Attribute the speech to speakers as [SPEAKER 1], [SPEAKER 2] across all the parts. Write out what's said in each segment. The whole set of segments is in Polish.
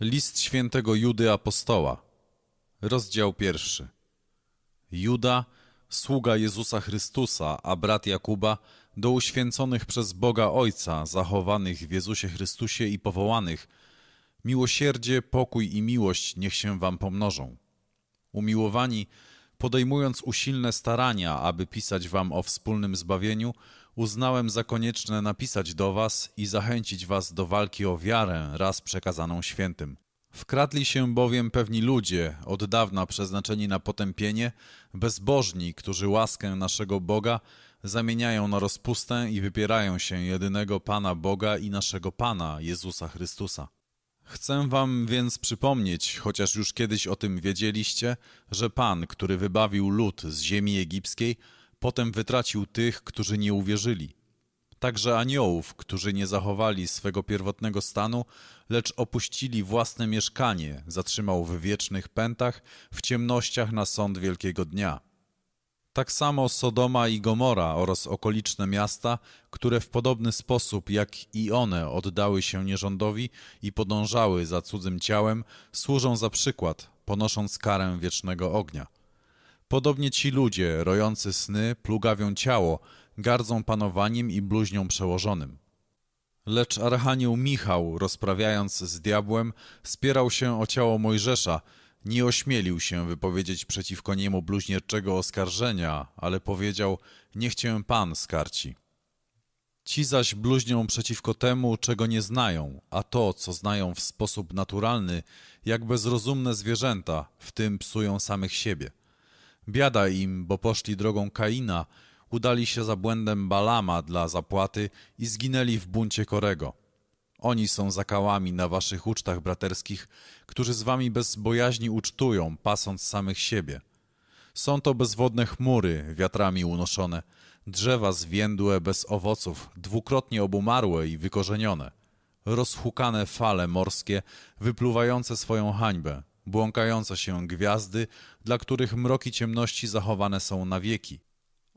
[SPEAKER 1] List świętego Judy Apostoła, rozdział pierwszy. Juda, sługa Jezusa Chrystusa, a brat Jakuba, do uświęconych przez Boga Ojca, zachowanych w Jezusie Chrystusie i powołanych, miłosierdzie, pokój i miłość niech się wam pomnożą. Umiłowani, podejmując usilne starania, aby pisać wam o wspólnym zbawieniu, uznałem za konieczne napisać do was i zachęcić was do walki o wiarę raz przekazaną świętym. Wkradli się bowiem pewni ludzie, od dawna przeznaczeni na potępienie, bezbożni, którzy łaskę naszego Boga zamieniają na rozpustę i wypierają się jedynego Pana Boga i naszego Pana, Jezusa Chrystusa. Chcę wam więc przypomnieć, chociaż już kiedyś o tym wiedzieliście, że Pan, który wybawił lud z ziemi egipskiej, potem wytracił tych, którzy nie uwierzyli. Także aniołów, którzy nie zachowali swego pierwotnego stanu, lecz opuścili własne mieszkanie, zatrzymał w wiecznych pętach, w ciemnościach na sąd wielkiego dnia. Tak samo Sodoma i Gomora oraz okoliczne miasta, które w podobny sposób jak i one oddały się nierządowi i podążały za cudzym ciałem, służą za przykład, ponosząc karę wiecznego ognia. Podobnie ci ludzie, rojący sny, plugawią ciało, gardzą panowaniem i bluźnią przełożonym. Lecz Archanioł Michał, rozprawiając z diabłem, spierał się o ciało Mojżesza, nie ośmielił się wypowiedzieć przeciwko niemu bluźnierczego oskarżenia, ale powiedział, niech cię Pan skarci. Ci zaś bluźnią przeciwko temu, czego nie znają, a to, co znają w sposób naturalny, jak bezrozumne zwierzęta, w tym psują samych siebie. Biada im, bo poszli drogą Kaina, udali się za błędem Balama dla zapłaty i zginęli w buncie Korego. Oni są zakałami na waszych ucztach braterskich, którzy z wami bez bojaźni ucztują, pasąc samych siebie. Są to bezwodne chmury, wiatrami unoszone, drzewa zwiędłe bez owoców, dwukrotnie obumarłe i wykorzenione, rozhukane fale morskie, wypluwające swoją hańbę, błąkające się gwiazdy, dla których mroki ciemności zachowane są na wieki.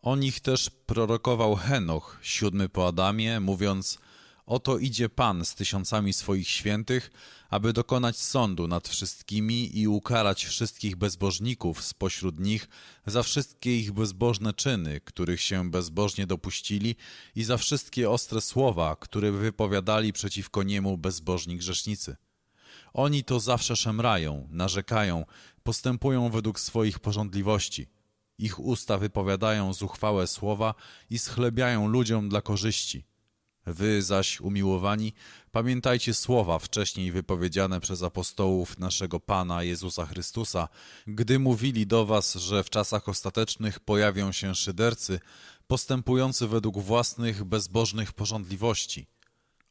[SPEAKER 1] O nich też prorokował Henoch, siódmy po Adamie, mówiąc Oto idzie Pan z tysiącami swoich świętych, aby dokonać sądu nad wszystkimi i ukarać wszystkich bezbożników spośród nich za wszystkie ich bezbożne czyny, których się bezbożnie dopuścili i za wszystkie ostre słowa, które wypowiadali przeciwko niemu bezbożni grzesznicy. Oni to zawsze szemrają, narzekają, postępują według swoich porządliwości. Ich usta wypowiadają zuchwałe słowa i schlebiają ludziom dla korzyści. Wy zaś, umiłowani, pamiętajcie słowa wcześniej wypowiedziane przez apostołów naszego Pana Jezusa Chrystusa, gdy mówili do was, że w czasach ostatecznych pojawią się szydercy, postępujący według własnych bezbożnych porządliwości –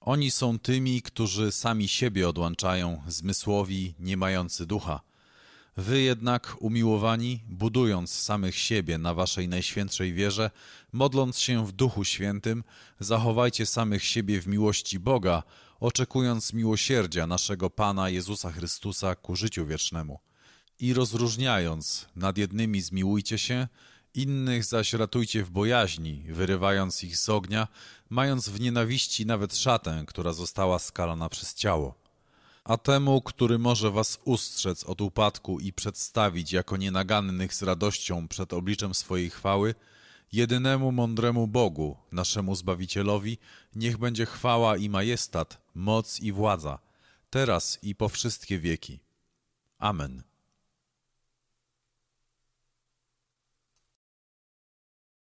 [SPEAKER 1] oni są tymi, którzy sami siebie odłączają, zmysłowi, nie mający ducha. Wy jednak, umiłowani, budując samych siebie na waszej najświętszej wierze, modląc się w Duchu Świętym, zachowajcie samych siebie w miłości Boga, oczekując miłosierdzia naszego Pana Jezusa Chrystusa ku życiu wiecznemu. I rozróżniając, nad jednymi zmiłujcie się, Innych zaś ratujcie w bojaźni, wyrywając ich z ognia, mając w nienawiści nawet szatę, która została skalana przez ciało. A temu, który może was ustrzec od upadku i przedstawić jako nienagannych z radością przed obliczem swojej chwały, jedynemu mądremu Bogu, naszemu Zbawicielowi, niech będzie chwała i majestat, moc i władza, teraz i po wszystkie wieki. Amen.